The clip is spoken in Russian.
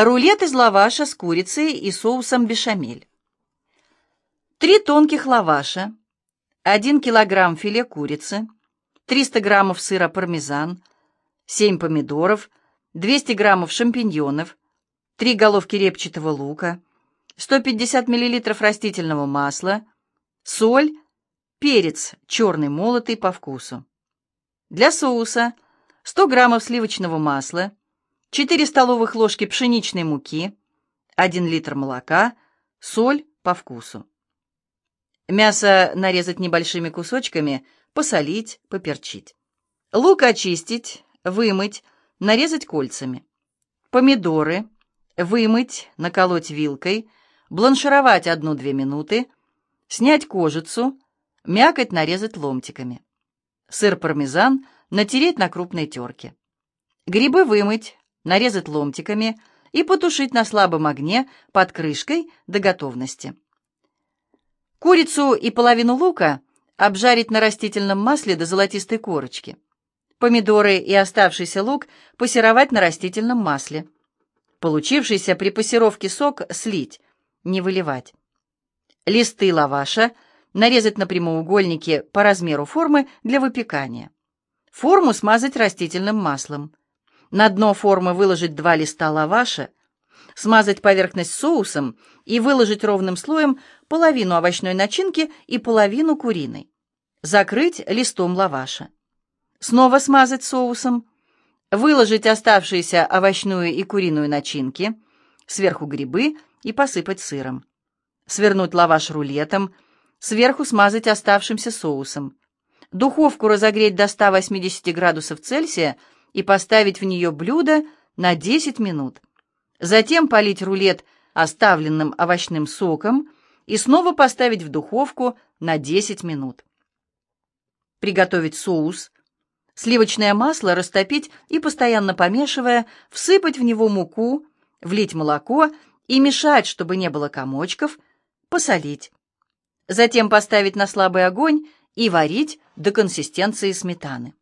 Рулет из лаваша с курицей и соусом бешамель. Три тонких лаваша, 1 килограмм филе курицы, 300 граммов сыра пармезан, 7 помидоров, 200 граммов шампиньонов, 3 головки репчатого лука, 150 миллилитров растительного масла, соль, перец черный молотый по вкусу. Для соуса 100 граммов сливочного масла, 4 столовых ложки пшеничной муки, 1 литр молока, соль по вкусу. Мясо нарезать небольшими кусочками, посолить, поперчить. Лук очистить, вымыть, нарезать кольцами. Помидоры вымыть, наколоть вилкой, бланшировать 1-2 минуты, снять кожицу, мякоть нарезать ломтиками. Сыр пармезан натереть на крупной терке. Грибы вымыть, нарезать ломтиками и потушить на слабом огне под крышкой до готовности. Курицу и половину лука обжарить на растительном масле до золотистой корочки. Помидоры и оставшийся лук пассеровать на растительном масле. Получившийся при пассировке сок слить, не выливать. Листы лаваша нарезать на прямоугольники по размеру формы для выпекания. Форму смазать растительным маслом. На дно формы выложить два листа лаваша, смазать поверхность соусом и выложить ровным слоем половину овощной начинки и половину куриной. Закрыть листом лаваша. Снова смазать соусом. Выложить оставшиеся овощную и куриную начинки, сверху грибы и посыпать сыром. Свернуть лаваш рулетом, сверху смазать оставшимся соусом. Духовку разогреть до 180 градусов Цельсия и поставить в нее блюдо на 10 минут. Затем полить рулет оставленным овощным соком и снова поставить в духовку на 10 минут. Приготовить соус. Сливочное масло растопить и, постоянно помешивая, всыпать в него муку, влить молоко и мешать, чтобы не было комочков, посолить. Затем поставить на слабый огонь и варить до консистенции сметаны.